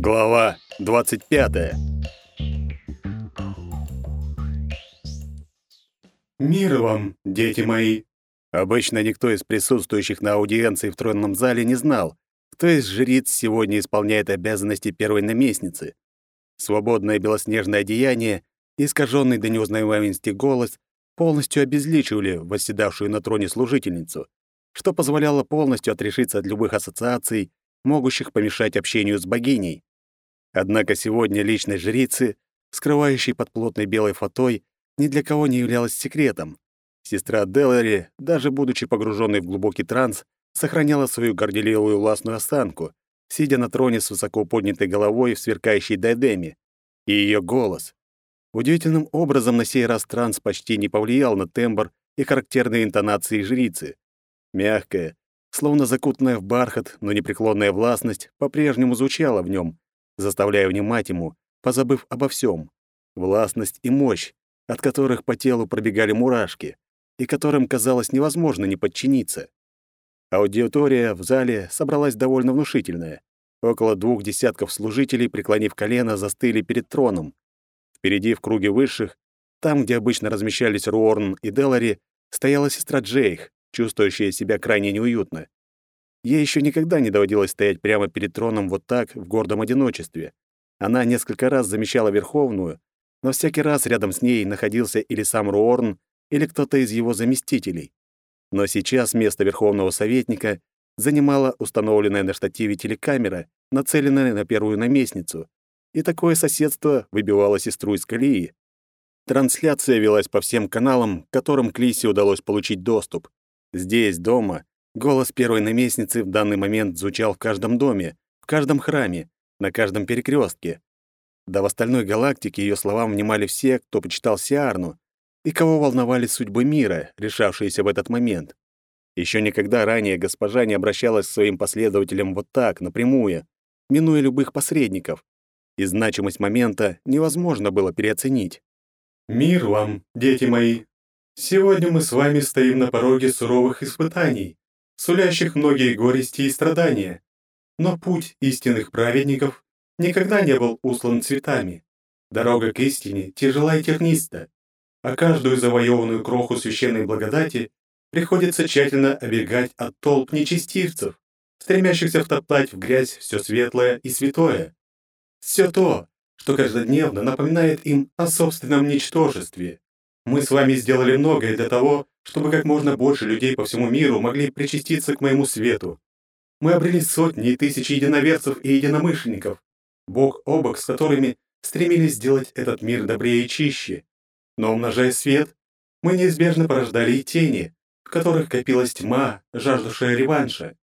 Глава 25. Мир вам, дети мои. Обычно никто из присутствующих на аудиенции в тронном зале не знал, кто из жриц сегодня исполняет обязанности первой наместницы. Свободное белоснежное одеяние и искаженный до неузнаваемости голос полностью обезличивали восседавшую на троне служительницу, что позволяло полностью отрешиться от любых ассоциаций, могущих помешать общению с богиней. Однако сегодня личность жрицы, скрывающей под плотной белой фатой, ни для кого не являлась секретом. Сестра Делари, даже будучи погруженной в глубокий транс, сохраняла свою горделивую властную осанку, сидя на троне с высоко поднятой головой в сверкающей дайдеме. И ее голос. Удивительным образом на сей раз транс почти не повлиял на тембр и характерные интонации жрицы. Мягкая, словно закутанная в бархат, но непреклонная властность по-прежнему звучала в нем, заставляя внимать ему, позабыв обо всем. Властность и мощь, от которых по телу пробегали мурашки, и которым казалось невозможно не подчиниться. Аудитория в зале собралась довольно внушительная. Около двух десятков служителей, преклонив колено, застыли перед троном. Впереди, в круге высших, там, где обычно размещались Руорн и Делари, стояла сестра Джейх, чувствующая себя крайне неуютно. Ей еще никогда не доводилось стоять прямо перед троном вот так, в гордом одиночестве. Она несколько раз замещала Верховную, но всякий раз рядом с ней находился или сам Руорн, или кто-то из его заместителей. Но сейчас место Верховного Советника занимала установленная на штативе телекамера, нацеленная на первую наместницу, и такое соседство выбивало сестру из колеи. Трансляция велась по всем каналам, к которым Клисе удалось получить доступ. Здесь, дома, голос первой наместницы в данный момент звучал в каждом доме, в каждом храме, на каждом перекрестке. Да в остальной галактике ее словам внимали все, кто почитал Сиарну, и кого волновали судьбы мира, решавшиеся в этот момент. Еще никогда ранее госпожа не обращалась к своим последователям вот так, напрямую, минуя любых посредников, и значимость момента невозможно было переоценить. Мир вам, дети мои. Сегодня мы с вами стоим на пороге суровых испытаний, сулящих многие горести и страдания. Но путь истинных праведников никогда не был услан цветами. Дорога к истине тяжела и терниста, а каждую завоеванную кроху священной благодати приходится тщательно оберегать от толп нечестивцев, стремящихся втоптать в грязь все светлое и святое. Все то, что каждодневно напоминает им о собственном ничтожестве. Мы с вами сделали многое для того, чтобы как можно больше людей по всему миру могли причаститься к моему свету. Мы обрели сотни и тысячи единоверцев и единомышленников, бок о бок с которыми стремились сделать этот мир добрее и чище. Но умножая свет, мы неизбежно порождали и тени, в которых копилась тьма, жаждущая реванша.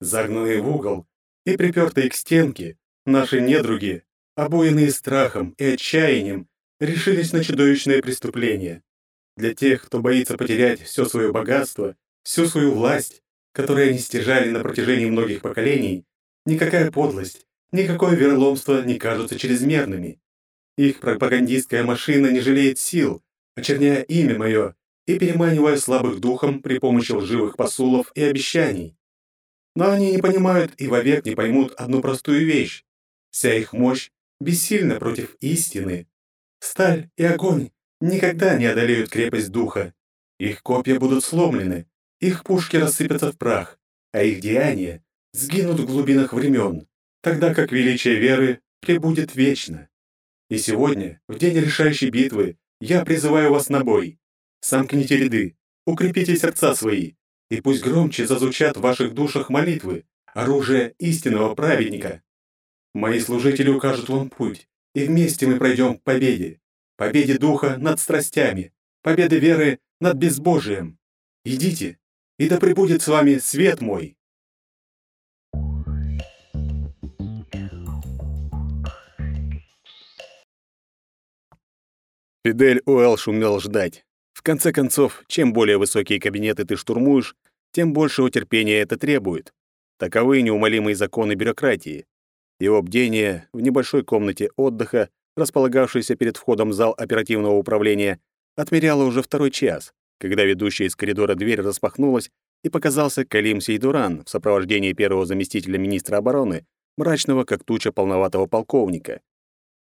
Загнанные в угол и припертые к стенке, Наши недруги, обуянные страхом и отчаянием, решились на чудовищное преступление. Для тех, кто боится потерять все свое богатство, всю свою власть, которую они стяжали на протяжении многих поколений, никакая подлость, никакое верломство не кажутся чрезмерными. Их пропагандистская машина не жалеет сил, очерняя имя мое и переманивая слабых духом при помощи лживых посулов и обещаний. Но они не понимают и вовек не поймут одну простую вещь. Вся их мощь бессильна против истины. Сталь и огонь никогда не одолеют крепость духа. Их копья будут сломлены, их пушки рассыпятся в прах, а их деяния сгинут в глубинах времен, тогда как величие веры пребудет вечно. И сегодня, в день решающей битвы, я призываю вас на бой. Сомкните ряды, укрепите сердца свои, и пусть громче зазвучат в ваших душах молитвы, оружие истинного праведника. Мои служители укажут вам путь, и вместе мы пройдем к победе. Победе духа над страстями, победе веры над безбожием. Идите, и да пребудет с вами свет мой. Фидель Уэлш умел ждать. В конце концов, чем более высокие кабинеты ты штурмуешь, тем большего терпения это требует. Таковы неумолимые законы бюрократии. Его бдение в небольшой комнате отдыха, располагавшейся перед входом в зал оперативного управления, отмеряло уже второй час, когда ведущая из коридора дверь распахнулась, и показался Калим Сейдуран в сопровождении первого заместителя министра обороны, мрачного, как туча полноватого полковника.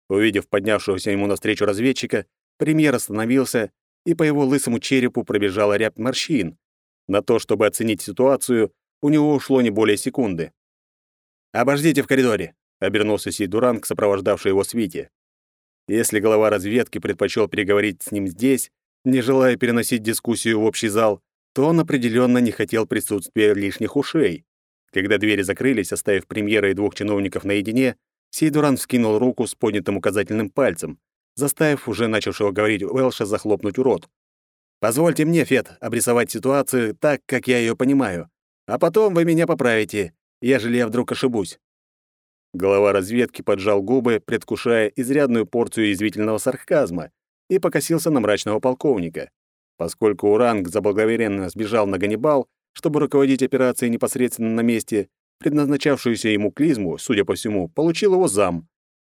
Увидев поднявшегося ему навстречу разведчика, премьер остановился, и по его лысому черепу пробежала рябь морщин. На то, чтобы оценить ситуацию, у него ушло не более секунды. «Обождите в коридоре», — обернулся Сейдуран к сопровождавшей его свите. Если глава разведки предпочел переговорить с ним здесь, не желая переносить дискуссию в общий зал, то он определенно не хотел присутствия лишних ушей. Когда двери закрылись, оставив премьера и двух чиновников наедине, Сейдуран вскинул руку с поднятым указательным пальцем, заставив уже начавшего говорить Уэлша захлопнуть рот. «Позвольте мне, Фет, обрисовать ситуацию так, как я ее понимаю, а потом вы меня поправите, ежели я вдруг ошибусь». Глава разведки поджал губы, предвкушая изрядную порцию язвительного сарказма, и покосился на мрачного полковника. Поскольку Уранг заблаговременно сбежал на Ганнибал, чтобы руководить операцией непосредственно на месте, предназначавшуюся ему клизму, судя по всему, получил его зам.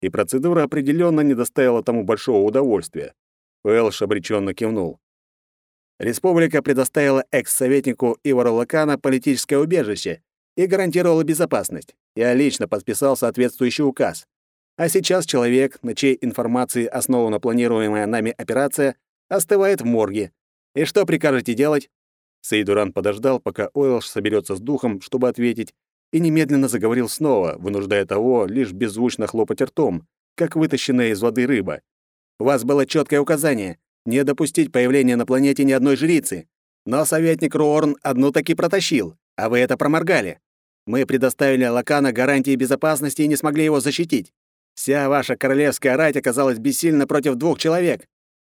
И процедура определенно не доставила тому большого удовольствия. Уэлш обреченно кивнул. Республика предоставила экс-советнику Ивару Лакана политическое убежище и гарантировала безопасность. Я лично подписал соответствующий указ. А сейчас человек, на чьей информации основана планируемая нами операция, остывает в морге. И что прикажете делать? Сейдуран подождал, пока Ойлш соберется с духом, чтобы ответить, и немедленно заговорил снова, вынуждая того лишь беззвучно хлопать ртом, как вытащенная из воды рыба. «У вас было четкое указание не допустить появления на планете ни одной жрицы. Но советник Руорн одну таки протащил, а вы это проморгали. Мы предоставили Лакана гарантии безопасности и не смогли его защитить. Вся ваша королевская рать оказалась бессильна против двух человек.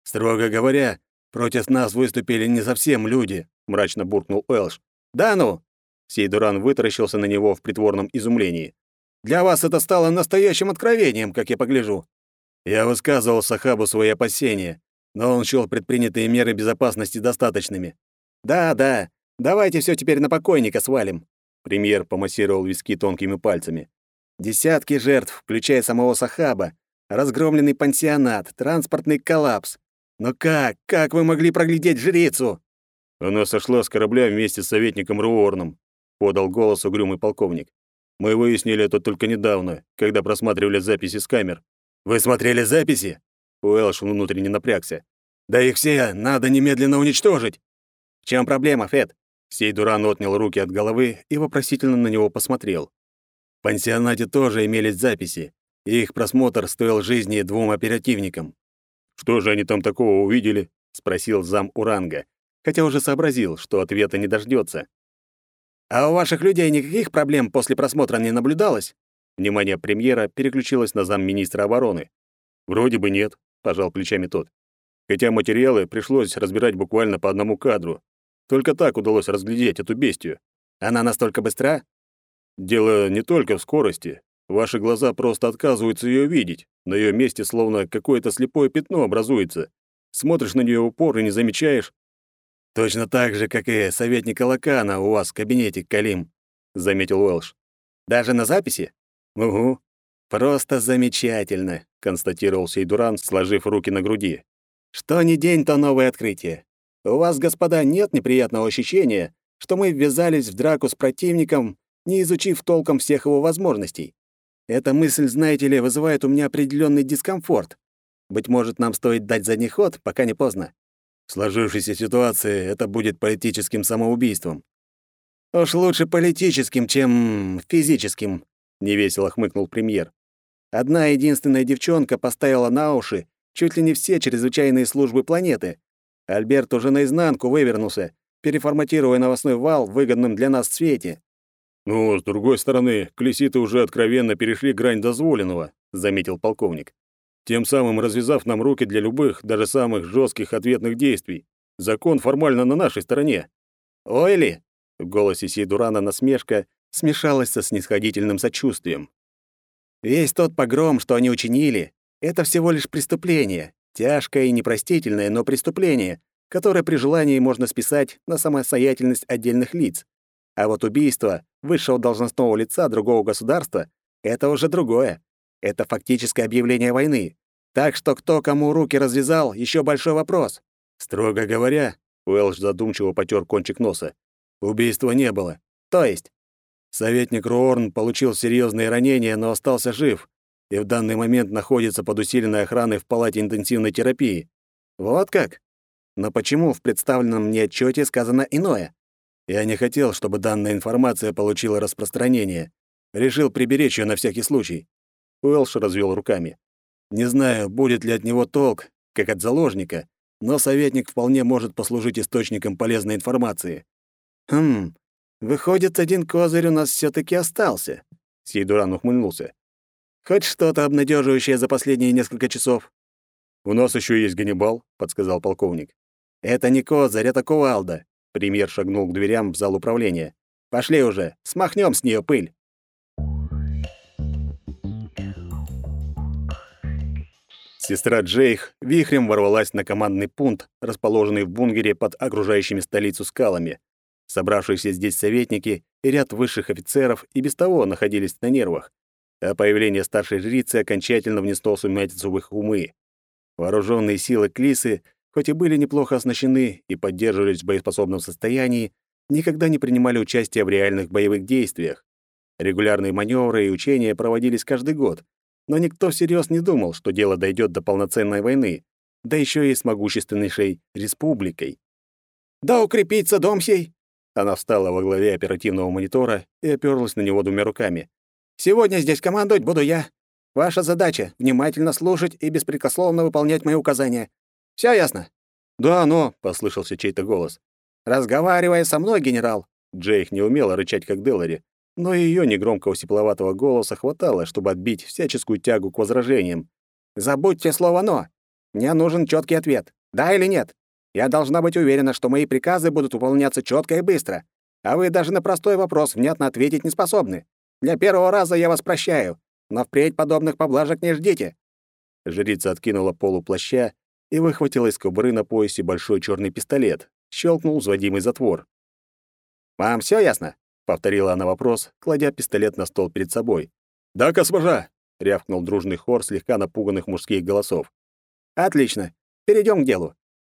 Строго говоря, против нас выступили не совсем люди, мрачно буркнул Элш. Да ну! Сейдуран вытаращился на него в притворном изумлении. Для вас это стало настоящим откровением, как я погляжу. Я высказывал Сахабу свои опасения, но он счёл предпринятые меры безопасности достаточными. Да, да, давайте все теперь на покойника свалим. Премьер помассировал виски тонкими пальцами. Десятки жертв, включая самого Сахаба, разгромленный пансионат, транспортный коллапс. Но как, как вы могли проглядеть жрицу? Она сошла с корабля вместе с советником Руорном, подал голос угрюмый полковник. Мы выяснили это только недавно, когда просматривали записи с камер. Вы смотрели записи? Уэлш внутренне напрягся. Да их все надо немедленно уничтожить. В чем проблема, Фет? Сейдуран отнял руки от головы и вопросительно на него посмотрел. В пансионате тоже имелись записи, и их просмотр стоил жизни двум оперативникам. «Что же они там такого увидели?» — спросил зам Уранга, хотя уже сообразил, что ответа не дождется. «А у ваших людей никаких проблем после просмотра не наблюдалось?» Внимание премьера переключилось на замминистра обороны. «Вроде бы нет», — пожал плечами тот. «Хотя материалы пришлось разбирать буквально по одному кадру, только так удалось разглядеть эту бестию. Она настолько быстра? Дело не только в скорости. Ваши глаза просто отказываются ее видеть. На ее месте словно какое-то слепое пятно образуется. Смотришь на нее упор и не замечаешь. Точно так же, как и советника Лакана у вас в кабинете, Калим, заметил Уэлш. Даже на записи? Угу. Просто замечательно, констатировал Сейдуран, сложив руки на груди. Что ни день, то новое открытие. У вас, господа, нет неприятного ощущения, что мы ввязались в драку с противником, не изучив толком всех его возможностей. Эта мысль, знаете ли, вызывает у меня определенный дискомфорт. Быть может, нам стоит дать задний ход, пока не поздно. В сложившейся ситуации это будет политическим самоубийством. Уж лучше политическим, чем физическим, невесело хмыкнул премьер. Одна единственная девчонка поставила на уши чуть ли не все чрезвычайные службы планеты, Альберт уже наизнанку вывернулся, переформатируя новостной вал в выгодном для нас цвете. «Ну, с другой стороны, клеситы уже откровенно перешли грань дозволенного», — заметил полковник. «Тем самым развязав нам руки для любых, даже самых жестких ответных действий. Закон формально на нашей стороне». «Ой ли!» — в голосе Сейдурана насмешка смешалась со снисходительным сочувствием. «Весь тот погром, что они учинили, это всего лишь преступление, Тяжкое и непростительное, но преступление, которое при желании можно списать на самостоятельность отдельных лиц. А вот убийство высшего должностного лица другого государства — это уже другое. Это фактическое объявление войны. Так что кто кому руки развязал, еще большой вопрос. Строго говоря, Уэлш задумчиво потер кончик носа. Убийства не было. То есть? Советник Руорн получил серьезные ранения, но остался жив и в данный момент находится под усиленной охраной в палате интенсивной терапии. Вот как? Но почему в представленном мне отчете сказано иное? Я не хотел, чтобы данная информация получила распространение. Решил приберечь ее на всякий случай. Уэлш развел руками. Не знаю, будет ли от него толк, как от заложника, но советник вполне может послужить источником полезной информации. Хм, выходит, один козырь у нас все таки остался. Сейдуран ухмыльнулся. Хоть что-то обнадеживающее за последние несколько часов. У нас еще есть Ганнибал, подсказал полковник. Это не козырь, это кувалда. Премьер шагнул к дверям в зал управления. Пошли уже, смахнем с нее пыль. Сестра Джейх вихрем ворвалась на командный пункт, расположенный в бунгере под окружающими столицу скалами. Собравшиеся здесь советники и ряд высших офицеров и без того находились на нервах, а появление старшей жрицы окончательно внесло сумятицу в их умы. Вооруженные силы Клисы, хоть и были неплохо оснащены и поддерживались в боеспособном состоянии, никогда не принимали участия в реальных боевых действиях. Регулярные маневры и учения проводились каждый год, но никто всерьез не думал, что дело дойдет до полноценной войны, да еще и с могущественнейшей республикой. «Да укрепится дом сей!» Она встала во главе оперативного монитора и оперлась на него двумя руками. «Сегодня здесь командовать буду я. Ваша задача — внимательно слушать и беспрекословно выполнять мои указания. Все ясно?» «Да, но...» — послышался чей-то голос. «Разговаривая со мной, генерал!» Джейх не умела рычать, как Делари, но ее негромкого сипловатого голоса хватало, чтобы отбить всяческую тягу к возражениям. «Забудьте слово «но». Мне нужен четкий ответ. Да или нет? Я должна быть уверена, что мои приказы будут выполняться четко и быстро. А вы даже на простой вопрос внятно ответить не способны. Для первого раза я вас прощаю, но впредь подобных поблажек не ждите». Жрица откинула полу плаща и выхватила из кобуры на поясе большой черный пистолет. Щелкнул взводимый затвор. «Вам все ясно?» повторила она вопрос, кладя пистолет на стол перед собой. "Да, госпожа", рявкнул дружный хор слегка напуганных мужских голосов. "Отлично. Перейдем к делу".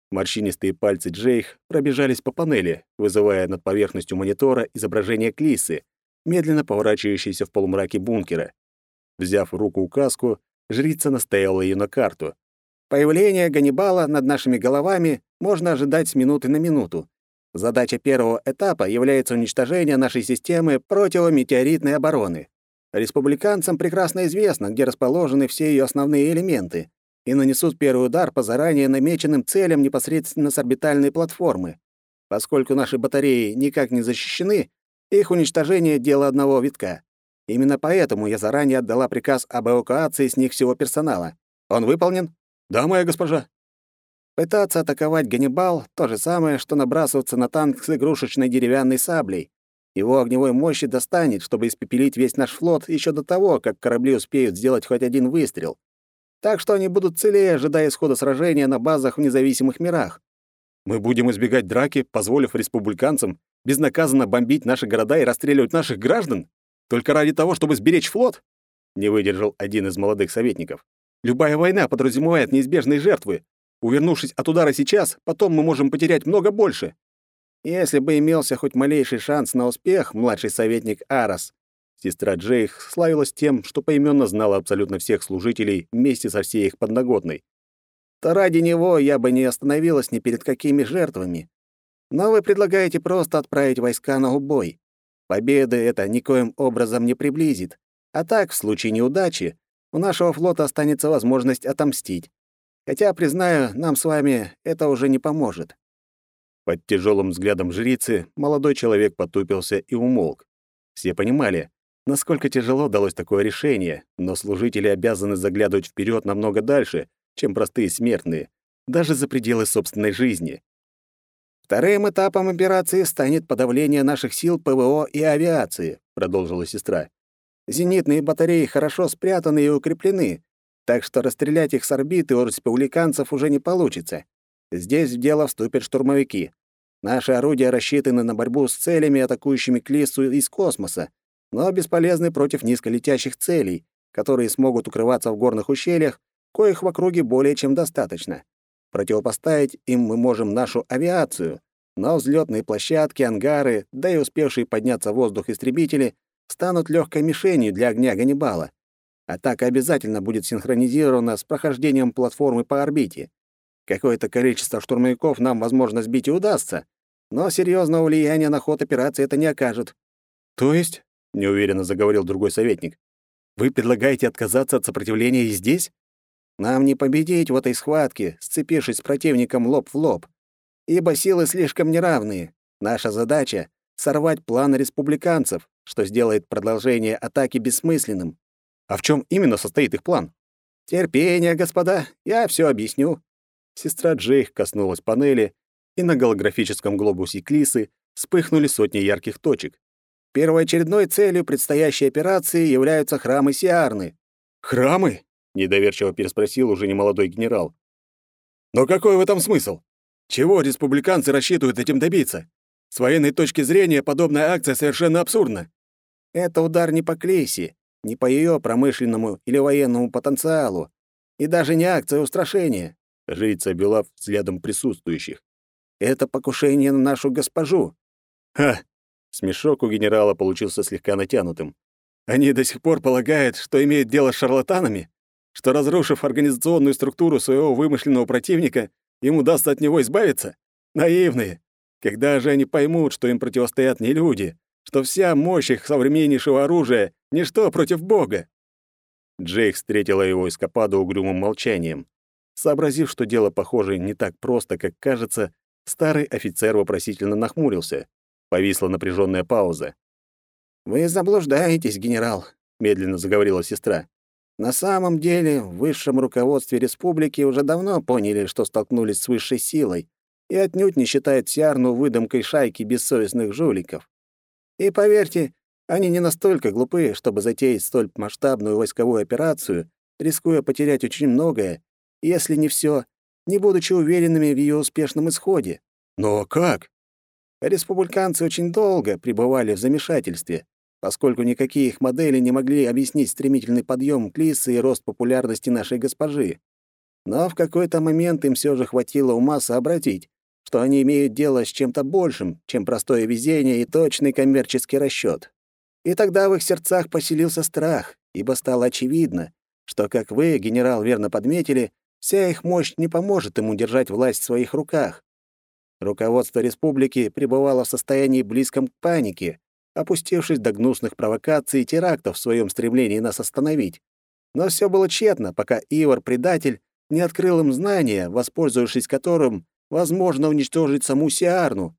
Морщинистые пальцы Джейх пробежались по панели, вызывая над поверхностью монитора изображение Клисы, медленно поворачивающейся в полумраке бункера. Взяв в руку указку, жрица настояла ее на карту. Появление Ганнибала над нашими головами можно ожидать с минуты на минуту. Задача первого этапа является уничтожение нашей системы противометеоритной обороны. Республиканцам прекрасно известно, где расположены все ее основные элементы, и нанесут первый удар по заранее намеченным целям непосредственно с орбитальной платформы. Поскольку наши батареи никак не защищены, их уничтожение — дело одного витка. Именно поэтому я заранее отдала приказ об эвакуации с них всего персонала. Он выполнен? Да, моя госпожа. Пытаться атаковать Ганнибал — то же самое, что набрасываться на танк с игрушечной деревянной саблей. Его огневой мощи достанет, чтобы испепелить весь наш флот еще до того, как корабли успеют сделать хоть один выстрел. Так что они будут целее, ожидая исхода сражения на базах в независимых мирах. Мы будем избегать драки, позволив республиканцам безнаказанно бомбить наши города и расстреливать наших граждан? Только ради того, чтобы сберечь флот? Не выдержал один из молодых советников. Любая война подразумевает неизбежные жертвы, Увернувшись от удара сейчас, потом мы можем потерять много больше. Если бы имелся хоть малейший шанс на успех, младший советник Арас, сестра Джейх славилась тем, что поименно знала абсолютно всех служителей вместе со всей их подноготной. То ради него я бы не остановилась ни перед какими жертвами. Но вы предлагаете просто отправить войска на убой. Победы это никоим образом не приблизит. А так, в случае неудачи, у нашего флота останется возможность отомстить. Хотя, признаю, нам с вами это уже не поможет». Под тяжелым взглядом жрицы молодой человек потупился и умолк. Все понимали, насколько тяжело далось такое решение, но служители обязаны заглядывать вперед намного дальше, чем простые смертные, даже за пределы собственной жизни. «Вторым этапом операции станет подавление наших сил ПВО и авиации», — продолжила сестра. «Зенитные батареи хорошо спрятаны и укреплены, так что расстрелять их с орбиты у республиканцев уже не получится. Здесь в дело вступят штурмовики. Наши орудия рассчитаны на борьбу с целями, атакующими Клиссу из космоса, но бесполезны против низколетящих целей, которые смогут укрываться в горных ущельях, коих в округе более чем достаточно. Противопоставить им мы можем нашу авиацию, но взлетные площадки, ангары, да и успевшие подняться в воздух истребители станут легкой мишенью для огня Ганнибала. Атака обязательно будет синхронизирована с прохождением платформы по орбите. Какое-то количество штурмовиков нам, возможно, сбить и удастся, но серьезного влияния на ход операции это не окажет. То есть, неуверенно заговорил другой советник, вы предлагаете отказаться от сопротивления и здесь? Нам не победить в этой схватке, сцепившись с противником лоб в лоб, ибо силы слишком неравные. Наша задача — сорвать планы республиканцев, что сделает продолжение атаки бессмысленным. А в чем именно состоит их план? Терпение, господа, я все объясню. Сестра Джейх коснулась панели, и на голографическом глобусе Клисы вспыхнули сотни ярких точек. Первоочередной целью предстоящей операции являются храмы Сиарны. «Храмы?» — недоверчиво переспросил уже немолодой генерал. «Но какой в этом смысл? Чего республиканцы рассчитывают этим добиться? С военной точки зрения подобная акция совершенно абсурдна». «Это удар не по Клисе, не по ее промышленному или военному потенциалу, и даже не акция устрашения», — жрица обвела взглядом присутствующих. Это покушение на нашу госпожу. Ха! Смешок у генерала получился слегка натянутым. Они до сих пор полагают, что имеют дело с шарлатанами, что разрушив организационную структуру своего вымышленного противника, им удастся от него избавиться? Наивные. Когда же они поймут, что им противостоят не люди, что вся мощь их современнейшего оружия — ничто против Бога? Джейк встретила его эскападу угрюмым молчанием. Сообразив, что дело, похоже, не так просто, как кажется, Старый офицер вопросительно нахмурился. Повисла напряженная пауза. «Вы заблуждаетесь, генерал», — медленно заговорила сестра. «На самом деле, в высшем руководстве республики уже давно поняли, что столкнулись с высшей силой, и отнюдь не считают Сиарну выдумкой шайки бессовестных жуликов. И поверьте, они не настолько глупы, чтобы затеять столь масштабную войсковую операцию, рискуя потерять очень многое, если не все, не будучи уверенными в ее успешном исходе. Но как? Республиканцы очень долго пребывали в замешательстве, поскольку никакие их модели не могли объяснить стремительный подъем Клисы и рост популярности нашей госпожи. Но в какой-то момент им все же хватило ума сообразить, что они имеют дело с чем-то большим, чем простое везение и точный коммерческий расчет. И тогда в их сердцах поселился страх, ибо стало очевидно, что, как вы, генерал, верно подметили, Вся их мощь не поможет ему держать власть в своих руках. Руководство республики пребывало в состоянии близком к панике, опустившись до гнусных провокаций и терактов в своем стремлении нас остановить. Но все было тщетно, пока Ивар-предатель не открыл им знания, воспользовавшись которым возможно уничтожить саму Сиарну.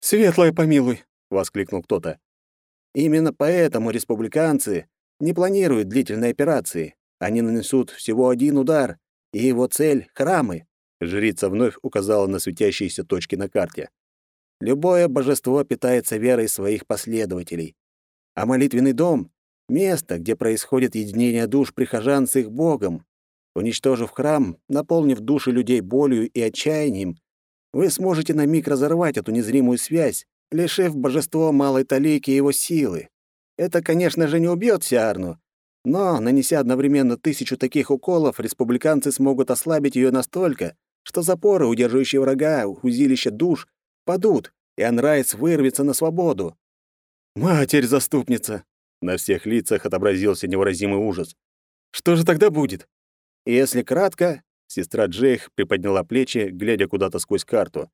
«Светлая помилуй!» — воскликнул кто-то. Именно поэтому республиканцы не планируют длительной операции. Они нанесут всего один удар, и его цель — храмы. Жрица вновь указала на светящиеся точки на карте. Любое божество питается верой своих последователей. А молитвенный дом — место, где происходит единение душ прихожан с их Богом. Уничтожив храм, наполнив души людей болью и отчаянием, вы сможете на миг разорвать эту незримую связь, лишив божество малой талики его силы. Это, конечно же, не убьет Сиарну, но, нанеся одновременно тысячу таких уколов, республиканцы смогут ослабить ее настолько, что запоры, удерживающие врага, узилища душ, падут, и Анрайс вырвется на свободу. «Матерь-заступница!» На всех лицах отобразился невыразимый ужас. «Что же тогда будет?» «Если кратко...» — сестра Джейх приподняла плечи, глядя куда-то сквозь карту.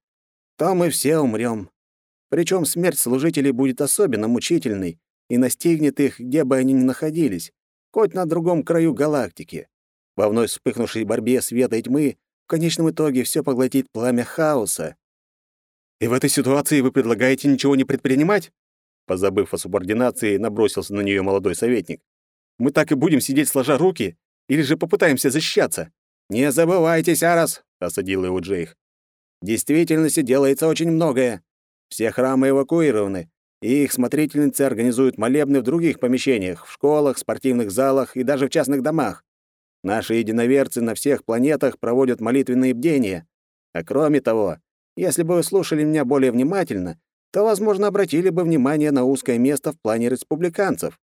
«То мы все умрем. Причем смерть служителей будет особенно мучительной и настигнет их, где бы они ни находились хоть на другом краю галактики. Во вновь вспыхнувшей борьбе света и тьмы в конечном итоге все поглотит пламя хаоса. «И в этой ситуации вы предлагаете ничего не предпринимать?» Позабыв о субординации, набросился на нее молодой советник. «Мы так и будем сидеть сложа руки? Или же попытаемся защищаться?» «Не забывайтесь, Арас!» — осадил его Джейх. «В действительности делается очень многое. Все храмы эвакуированы, и их смотрительницы организуют молебны в других помещениях, в школах, спортивных залах и даже в частных домах. Наши единоверцы на всех планетах проводят молитвенные бдения. А кроме того, если бы вы слушали меня более внимательно, то, возможно, обратили бы внимание на узкое место в плане республиканцев.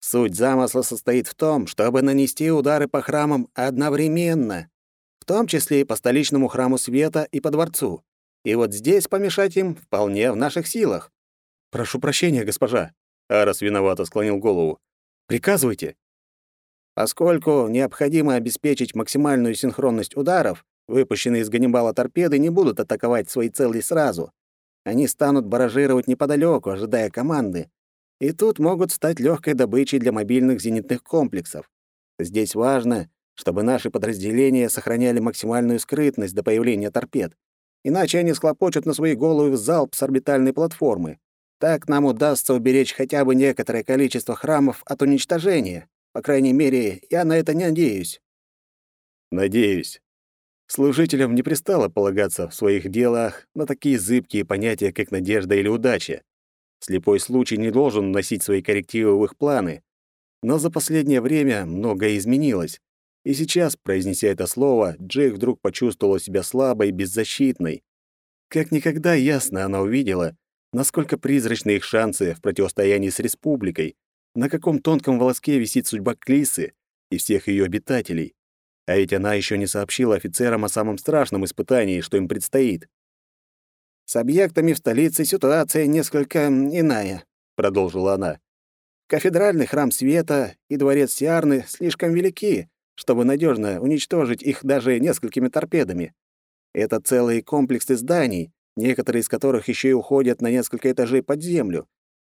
Суть замысла состоит в том, чтобы нанести удары по храмам одновременно, в том числе и по столичному храму света и по дворцу. И вот здесь помешать им вполне в наших силах. «Прошу прощения, госпожа». Арас виновато склонил голову. «Приказывайте». Поскольку необходимо обеспечить максимальную синхронность ударов, выпущенные из Ганнибала торпеды не будут атаковать свои цели сразу. Они станут баражировать неподалеку, ожидая команды. И тут могут стать легкой добычей для мобильных зенитных комплексов. Здесь важно, чтобы наши подразделения сохраняли максимальную скрытность до появления торпед. Иначе они схлопочут на свои головы залп с орбитальной платформы. Так нам удастся уберечь хотя бы некоторое количество храмов от уничтожения. По крайней мере, я на это не надеюсь. Надеюсь. Служителям не пристало полагаться в своих делах на такие зыбкие понятия, как надежда или удача. Слепой случай не должен вносить свои коррективы в их планы. Но за последнее время многое изменилось. И сейчас, произнеся это слово, Джейк вдруг почувствовала себя слабой и беззащитной. Как никогда ясно она увидела, насколько призрачны их шансы в противостоянии с республикой, на каком тонком волоске висит судьба Клисы и всех ее обитателей. А ведь она еще не сообщила офицерам о самом страшном испытании, что им предстоит. «С объектами в столице ситуация несколько иная», — продолжила она. «Кафедральный храм света и дворец Сиарны слишком велики, чтобы надежно уничтожить их даже несколькими торпедами. Это целые комплексы зданий, некоторые из которых еще и уходят на несколько этажей под землю.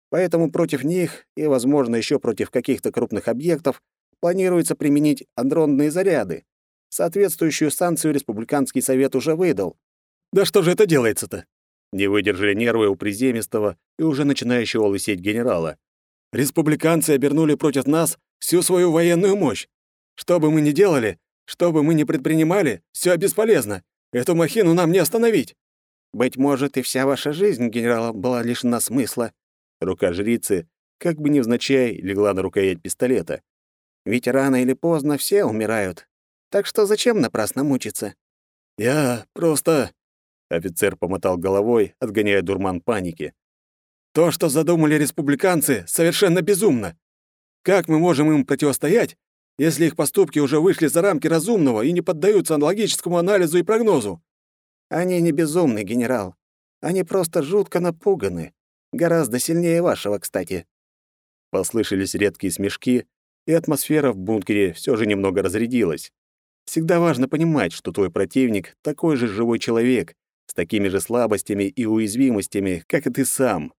Поэтому против них и, возможно, еще против каких-то крупных объектов планируется применить андронные заряды. Соответствующую станцию Республиканский совет уже выдал. «Да что же это делается-то?» Не выдержали нервы у приземистого и уже начинающего лысеть генерала. «Республиканцы обернули против нас всю свою военную мощь. Что бы мы ни делали, что бы мы ни предпринимали, все бесполезно. Эту махину нам не остановить». «Быть может, и вся ваша жизнь, генерал, была лишена смысла». Рука жрицы, как бы невзначай, легла на рукоять пистолета. «Ведь рано или поздно все умирают. Так что зачем напрасно мучиться?» «Я просто...» Офицер помотал головой, отгоняя дурман паники. «То, что задумали республиканцы, совершенно безумно. Как мы можем им противостоять, если их поступки уже вышли за рамки разумного и не поддаются логическому анализу и прогнозу?» «Они не безумны, генерал. Они просто жутко напуганы. Гораздо сильнее вашего, кстати». Послышались редкие смешки, и атмосфера в бункере все же немного разрядилась. Всегда важно понимать, что твой противник — такой же живой человек, с такими же слабостями и уязвимостями, как и ты сам.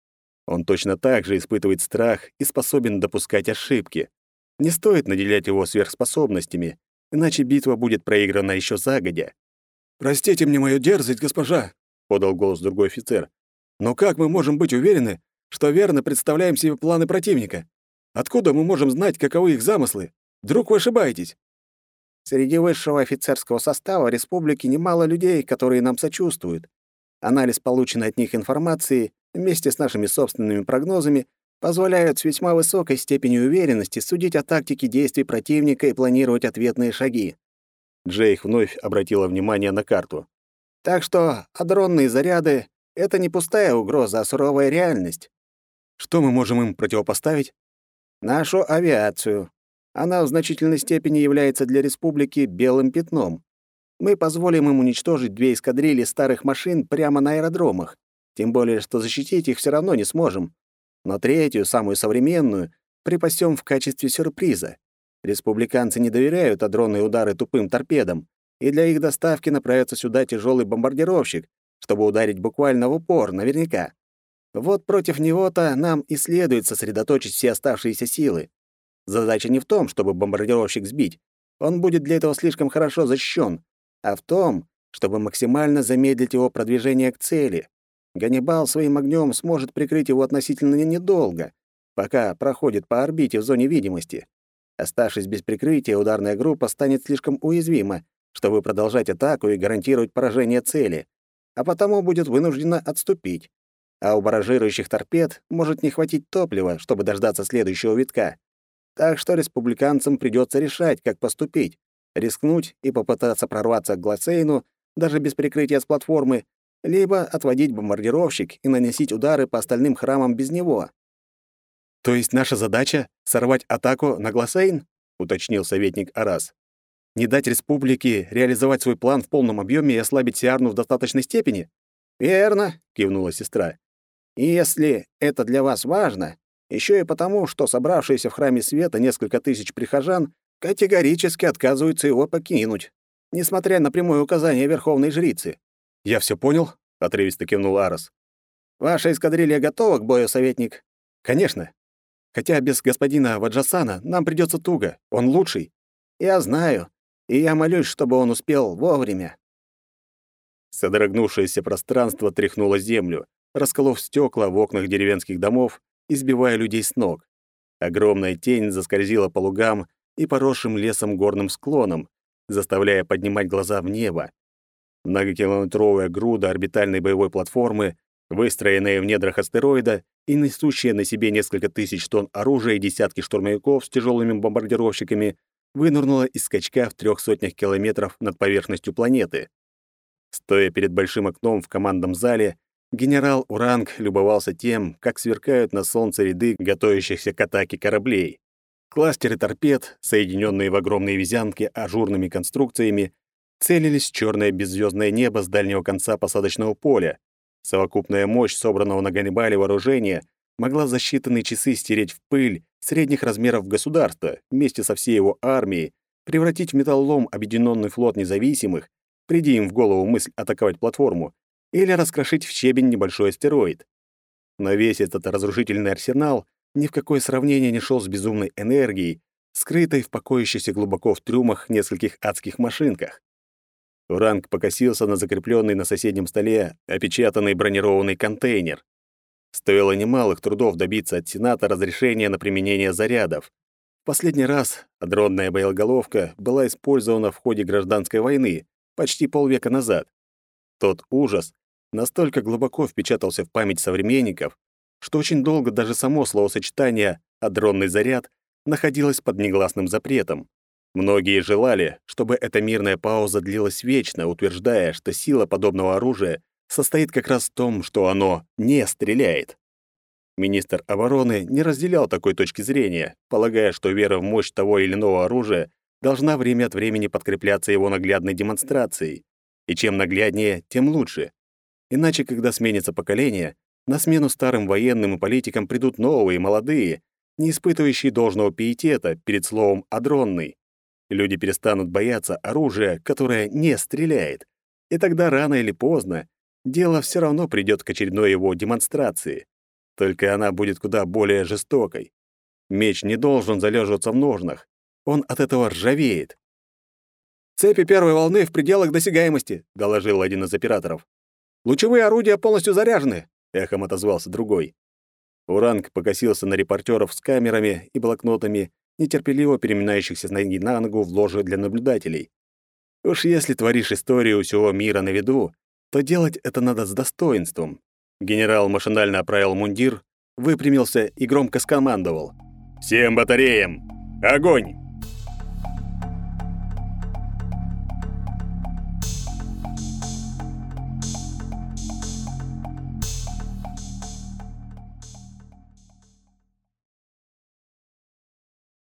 Он точно так же испытывает страх и способен допускать ошибки. Не стоит наделять его сверхспособностями, иначе битва будет проиграна еще загодя. «Простите мне мою дерзость, госпожа», — подал голос другой офицер. «Но как мы можем быть уверены, что верно представляем себе планы противника? Откуда мы можем знать, каковы их замыслы? Вдруг вы ошибаетесь?» Среди высшего офицерского состава республики немало людей, которые нам сочувствуют. Анализ полученной от них информации вместе с нашими собственными прогнозами позволяют с весьма высокой степенью уверенности судить о тактике действий противника и планировать ответные шаги. Джейх вновь обратила внимание на карту. Так что адронные заряды — это не пустая угроза, а суровая реальность. Что мы можем им противопоставить? Нашу авиацию, она в значительной степени является для республики белым пятном. Мы позволим им уничтожить две эскадрильи старых машин прямо на аэродромах, тем более что защитить их все равно не сможем. Но третью, самую современную, припасем в качестве сюрприза. Республиканцы не доверяют адронные удары тупым торпедам, и для их доставки направится сюда тяжелый бомбардировщик, чтобы ударить буквально в упор, наверняка. Вот против него-то нам и следует сосредоточить все оставшиеся силы. Задача не в том, чтобы бомбардировщик сбить. Он будет для этого слишком хорошо защищен, а в том, чтобы максимально замедлить его продвижение к цели. Ганнибал своим огнем сможет прикрыть его относительно недолго, пока проходит по орбите в зоне видимости. Оставшись без прикрытия, ударная группа станет слишком уязвима, чтобы продолжать атаку и гарантировать поражение цели, а потому будет вынуждена отступить. А у баражирующих торпед может не хватить топлива, чтобы дождаться следующего витка. Так что республиканцам придется решать, как поступить. Рискнуть и попытаться прорваться к Глацейну, даже без прикрытия с платформы, либо отводить бомбардировщик и наносить удары по остальным храмам без него. «То есть наша задача — сорвать атаку на Гласейн?» — уточнил советник Арас. «Не дать республике реализовать свой план в полном объеме и ослабить Сиарну в достаточной степени?» «Верно», — кивнула сестра. «И если это для вас важно, Еще и потому, что собравшиеся в храме света несколько тысяч прихожан категорически отказываются его покинуть, несмотря на прямое указание верховной жрицы. «Я все понял?» — отрывисто кивнул Арос. «Ваша эскадрилья готова к бою, советник?» «Конечно. Хотя без господина Ваджасана нам придется туго. Он лучший». «Я знаю. И я молюсь, чтобы он успел вовремя». Содрогнувшееся пространство тряхнуло землю, расколов стекла в окнах деревенских домов, избивая людей с ног. Огромная тень заскользила по лугам и поросшим лесом горным склонам, заставляя поднимать глаза в небо. Многокилометровая груда орбитальной боевой платформы, выстроенная в недрах астероида и несущая на себе несколько тысяч тонн оружия и десятки штурмовиков с тяжелыми бомбардировщиками, вынырнула из скачка в трех сотнях километров над поверхностью планеты. Стоя перед большим окном в командном зале, генерал Уранг любовался тем, как сверкают на солнце ряды готовящихся к атаке кораблей. Кластеры торпед, соединенные в огромные вязанки ажурными конструкциями, целились в чёрное беззвездное небо с дальнего конца посадочного поля. Совокупная мощь собранного на Ганнибале вооружения могла за считанные часы стереть в пыль средних размеров государства вместе со всей его армией, превратить в металлолом объединенный флот независимых приди им в голову мысль атаковать платформу, или раскрошить в щебень небольшой астероид. Но весь этот разрушительный арсенал ни в какое сравнение не шел с безумной энергией, скрытой в покоящейся глубоко в трюмах нескольких адских машинках. Уранг покосился на закрепленный на соседнем столе опечатанный бронированный контейнер. Стоило немалых трудов добиться от Сената разрешения на применение зарядов. Последний раз дронная боеголовка была использована в ходе гражданской войны, почти полвека назад. Тот ужас настолько глубоко впечатался в память современников, что очень долго даже само словосочетание «адронный заряд» находилось под негласным запретом. Многие желали, чтобы эта мирная пауза длилась вечно, утверждая, что сила подобного оружия состоит как раз в том, что оно не стреляет. Министр обороны не разделял такой точки зрения, полагая, что вера в мощь того или иного оружия должна время от времени подкрепляться его наглядной демонстрацией. И чем нагляднее, тем лучше. Иначе, когда сменится поколение, на смену старым военным и политикам придут новые, молодые, не испытывающие должного пиетета перед словом «адронный». Люди перестанут бояться оружия, которое не стреляет. И тогда рано или поздно дело все равно придет к очередной его демонстрации. Только она будет куда более жестокой. Меч не должен залеживаться в ножнах. Он от этого ржавеет. «Цепи первой волны в пределах досягаемости», — доложил один из операторов. «Лучевые орудия полностью заряжены», — эхом отозвался другой. Уранг покосился на репортеров с камерами и блокнотами, нетерпеливо переминающихся с ноги на ногу в ложе для наблюдателей. Уж если творишь историю всего мира на виду, то делать это надо с достоинством. Генерал машинально оправил мундир, выпрямился и громко скомандовал. «Всем батареям! Огонь!»